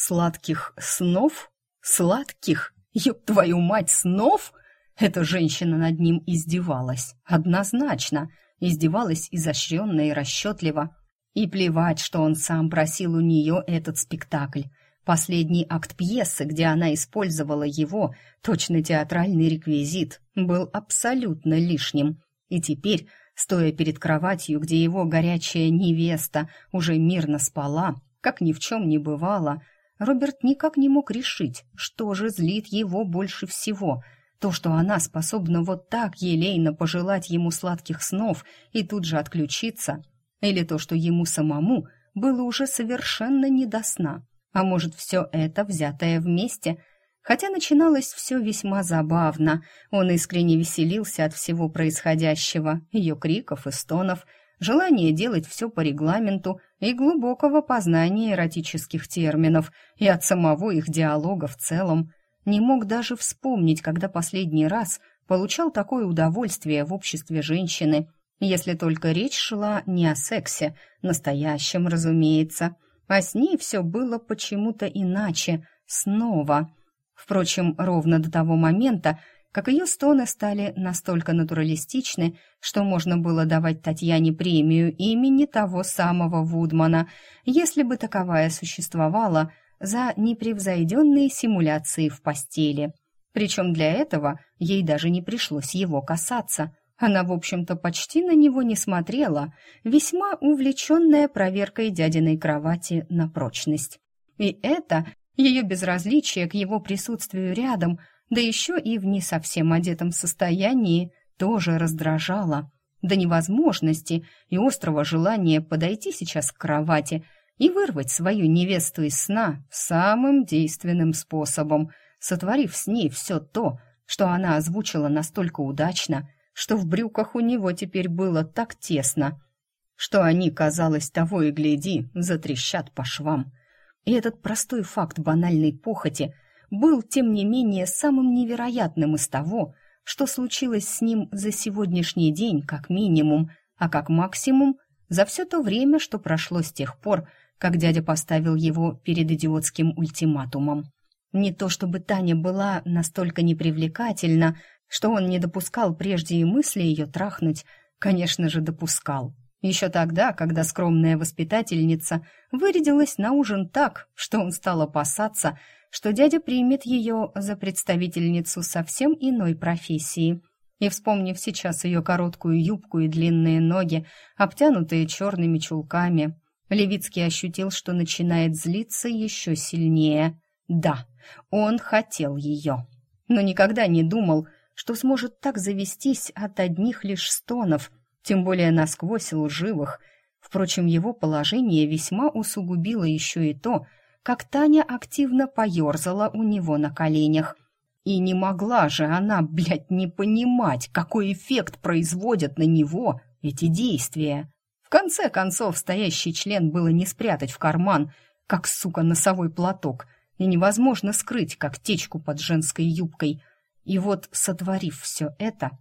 сладких снов? Сладких? Ёб твою мать, снов? Эта женщина над ним издевалась. Однозначно. Издевалась изощренно и расчетливо. И плевать, что он сам просил у нее этот спектакль. Последний акт пьесы, где она использовала его, точно театральный реквизит, был абсолютно лишним. И теперь, стоя перед кроватью, где его горячая невеста уже мирно спала, как ни в чем не бывало, Роберт никак не мог решить, что же злит его больше всего — то, что она способна вот так елейно пожелать ему сладких снов и тут же отключиться, или то, что ему самому было уже совершенно не до сна. А может, все это взятое вместе? Хотя начиналось все весьма забавно. Он искренне веселился от всего происходящего, ее криков и стонов, желания делать все по регламенту и глубокого познания эротических терминов и от самого их диалога в целом. Не мог даже вспомнить, когда последний раз получал такое удовольствие в обществе женщины, если только речь шла не о сексе, настоящем, разумеется, а с ней все было почему-то иначе, снова. Впрочем, ровно до того момента, как ее стоны стали настолько натуралистичны, что можно было давать Татьяне премию имени того самого Вудмана, если бы таковая существовала, за непревзойденные симуляции в постели. Причем для этого ей даже не пришлось его касаться. Она, в общем-то, почти на него не смотрела, весьма увлеченная проверкой дядиной кровати на прочность. И это ее безразличие к его присутствию рядом, да еще и в не совсем одетом состоянии, тоже раздражало. До невозможности и острого желания подойти сейчас к кровати – и вырвать свою невесту из сна самым действенным способом, сотворив с ней все то, что она озвучила настолько удачно, что в брюках у него теперь было так тесно, что они, казалось, того и гляди, затрещат по швам. И этот простой факт банальной похоти был, тем не менее, самым невероятным из того, что случилось с ним за сегодняшний день как минимум, а как максимум за все то время, что прошло с тех пор, как дядя поставил его перед идиотским ультиматумом. Не то чтобы Таня была настолько непривлекательна, что он не допускал прежде и мысли ее трахнуть, конечно же, допускал. Еще тогда, когда скромная воспитательница вырядилась на ужин так, что он стал опасаться, что дядя примет ее за представительницу совсем иной профессии. И, вспомнив сейчас ее короткую юбку и длинные ноги, обтянутые черными чулками, Левицкий ощутил, что начинает злиться еще сильнее. Да, он хотел ее, но никогда не думал, что сможет так завестись от одних лишь стонов, тем более насквозь лживых. Впрочем, его положение весьма усугубило еще и то, как Таня активно поерзала у него на коленях. И не могла же она, блядь, не понимать, какой эффект производят на него эти действия. В конце концов, стоящий член было не спрятать в карман, как, сука, носовой платок, и невозможно скрыть, как течку под женской юбкой. И вот, сотворив все это,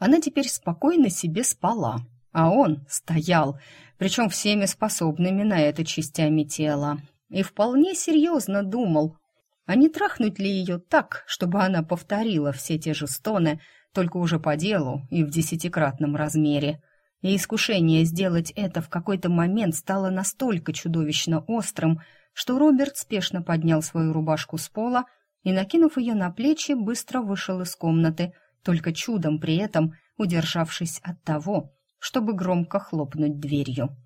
она теперь спокойно себе спала, а он стоял, причем всеми способными на это частями тела, и вполне серьезно думал, а не трахнуть ли ее так, чтобы она повторила все те же стоны, только уже по делу и в десятикратном размере. И искушение сделать это в какой-то момент стало настолько чудовищно острым, что Роберт спешно поднял свою рубашку с пола и, накинув ее на плечи, быстро вышел из комнаты, только чудом при этом удержавшись от того, чтобы громко хлопнуть дверью.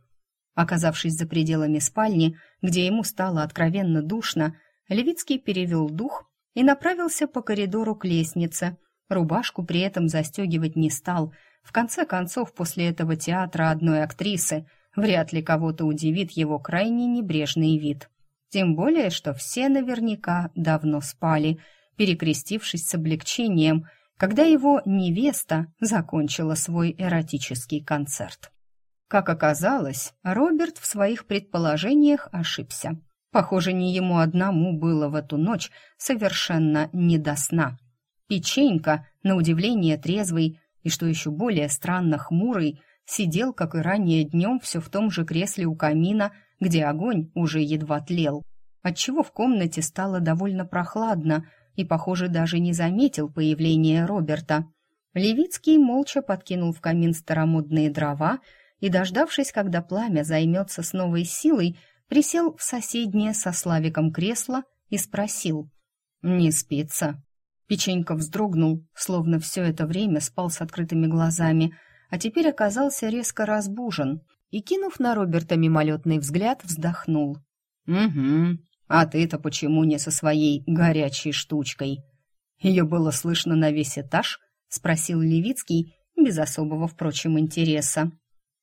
Оказавшись за пределами спальни, где ему стало откровенно душно, Левицкий перевел дух и направился по коридору к лестнице. Рубашку при этом застегивать не стал — в конце концов, после этого театра одной актрисы вряд ли кого-то удивит его крайне небрежный вид. Тем более, что все наверняка давно спали, перекрестившись с облегчением, когда его невеста закончила свой эротический концерт. Как оказалось, Роберт в своих предположениях ошибся. Похоже, не ему одному было в эту ночь совершенно не до сна. Печенька, на удивление трезвый, и, что еще более странно, хмурый, сидел, как и ранее днем, все в том же кресле у камина, где огонь уже едва тлел. отчего в комнате стало довольно прохладно и, похоже, даже не заметил появления Роберта. Левицкий молча подкинул в камин старомодные дрова и, дождавшись, когда пламя займется с новой силой, присел в соседнее со Славиком кресло и спросил. «Не спится?» Печенька вздрогнул, словно все это время спал с открытыми глазами, а теперь оказался резко разбужен и, кинув на Роберта мимолетный взгляд, вздохнул. «Угу. А ты-то почему не со своей горячей штучкой?» Ее было слышно на весь этаж, спросил Левицкий, без особого, впрочем, интереса.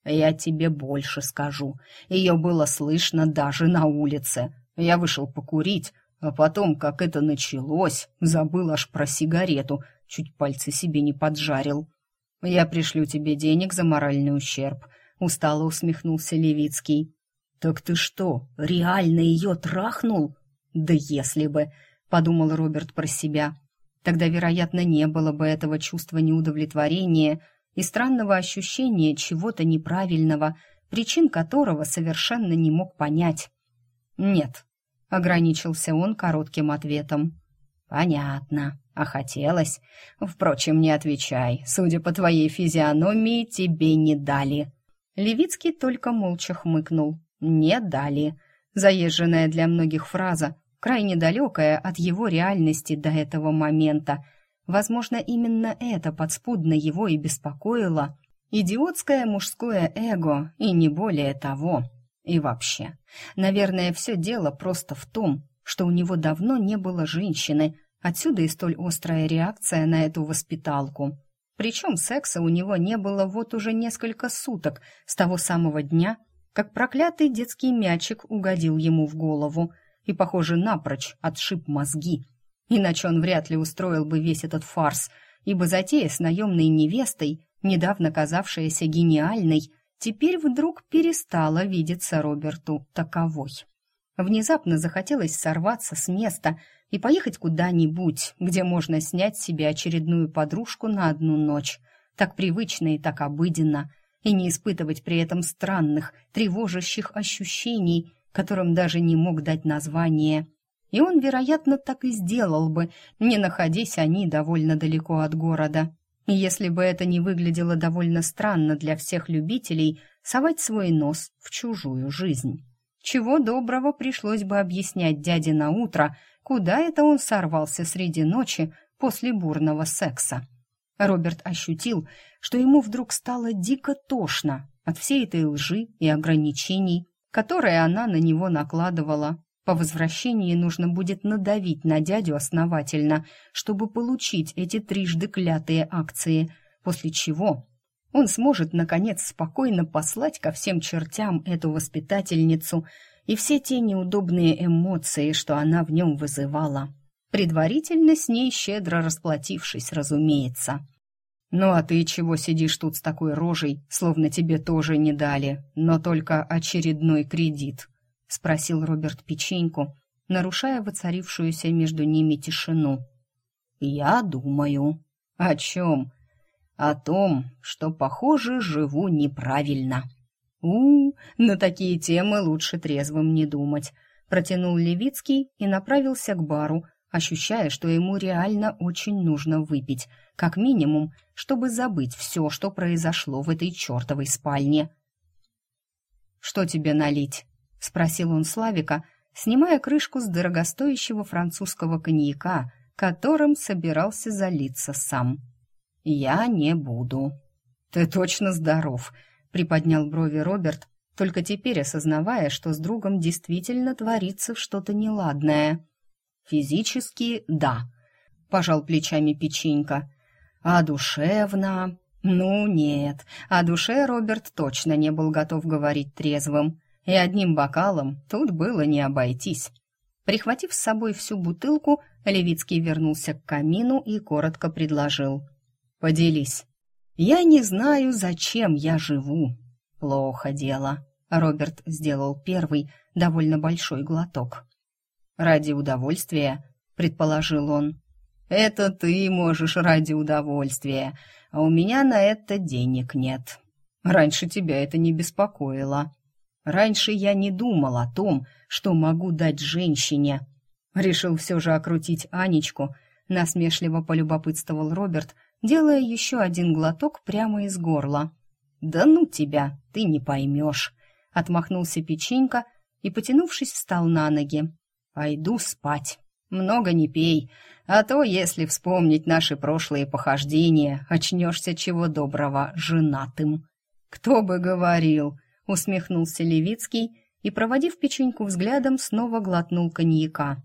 «Я тебе больше скажу. Ее было слышно даже на улице. Я вышел покурить, а потом, как это началось, забыл аж про сигарету, чуть пальцы себе не поджарил. Я пришлю тебе денег за моральный ущерб», — устало усмехнулся Левицкий. «Так ты что, реально ее трахнул?» «Да если бы», — подумал Роберт про себя. Тогда, вероятно, не было бы этого чувства неудовлетворения и странного ощущения чего-то неправильного, причин которого совершенно не мог понять. «Нет», — ограничился он коротким ответом. «Понятно. А хотелось? Впрочем, не отвечай. Судя по твоей физиономии, тебе не дали». Левицкий только молча хмыкнул. «Не дали». Заезженная для многих фраза, крайне далекая от его реальности до этого момента. Возможно, именно это подспудно его и беспокоило. Идиотское мужское эго, и не более того. И вообще, наверное, все дело просто в том, что у него давно не было женщины, отсюда и столь острая реакция на эту воспиталку. Причем секса у него не было вот уже несколько суток с того самого дня, как проклятый детский мячик угодил ему в голову и, похоже, напрочь отшиб мозги. Иначе он вряд ли устроил бы весь этот фарс, ибо затея с наемной невестой, недавно казавшаяся гениальной, теперь вдруг перестала видеться Роберту таковой. Внезапно захотелось сорваться с места и поехать куда-нибудь, где можно снять себе очередную подружку на одну ночь, так привычно и так обыденно, и не испытывать при этом странных, тревожащих ощущений, которым даже не мог дать название. И он, вероятно, так и сделал бы, не находясь они довольно далеко от города. И если бы это не выглядело довольно странно для всех любителей совать свой нос в чужую жизнь. Чего доброго пришлось бы объяснять дяде на утро, куда это он сорвался среди ночи после бурного секса. Роберт ощутил, что ему вдруг стало дико тошно от всей этой лжи и ограничений, которые она на него накладывала. По возвращении нужно будет надавить на дядю основательно, чтобы получить эти трижды клятые акции, после чего он сможет, наконец, спокойно послать ко всем чертям эту воспитательницу и все те неудобные эмоции, что она в нем вызывала, предварительно с ней щедро расплатившись, разумеется. «Ну а ты чего сидишь тут с такой рожей, словно тебе тоже не дали, но только очередной кредит?» — спросил Роберт Печеньку, нарушая воцарившуюся между ними тишину. «Я думаю». «О чем?» «О том, что, похоже, живу неправильно». «У, на такие темы лучше трезвым не думать», — протянул Левицкий и направился к бару, ощущая, что ему реально очень нужно выпить, как минимум, чтобы забыть все, что произошло в этой чертовой спальне. «Что тебе налить?» — спросил он Славика, снимая крышку с дорогостоящего французского коньяка, которым собирался залиться сам. «Я не буду». «Ты точно здоров», — приподнял брови Роберт, только теперь осознавая, что с другом действительно творится что-то неладное. Физически – да, пожал плечами печенька. А душевно? Ну, нет, о душе Роберт точно не был готов говорить трезвым. И одним бокалом тут было не обойтись. Прихватив с собой всю бутылку, Левицкий вернулся к камину и коротко предложил. «Поделись. Я не знаю, зачем я живу. Плохо дело». Роберт сделал первый, довольно большой глоток. «Ради удовольствия», — предположил он. «Это ты можешь ради удовольствия, а у меня на это денег нет. Раньше тебя это не беспокоило». Раньше я не думал о том, что могу дать женщине. Решил все же окрутить Анечку, насмешливо полюбопытствовал Роберт, делая еще один глоток прямо из горла. «Да ну тебя, ты не поймешь!» — отмахнулся печенька и, потянувшись, встал на ноги. «Пойду спать. Много не пей, а то, если вспомнить наши прошлые похождения, очнешься чего доброго женатым». «Кто бы говорил!» — усмехнулся Левицкий и, проводив печеньку взглядом, снова глотнул коньяка.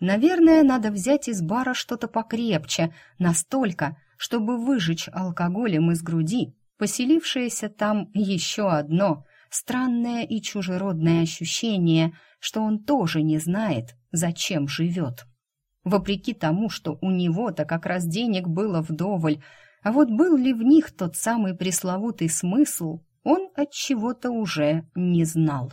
«Наверное, надо взять из бара что-то покрепче, настолько, чтобы выжечь алкоголем из груди поселившееся там еще одно странное и чужеродное ощущение, что он тоже не знает, зачем живет. Вопреки тому, что у него-то как раз денег было вдоволь, а вот был ли в них тот самый пресловутый смысл, он от чего-то уже не знал.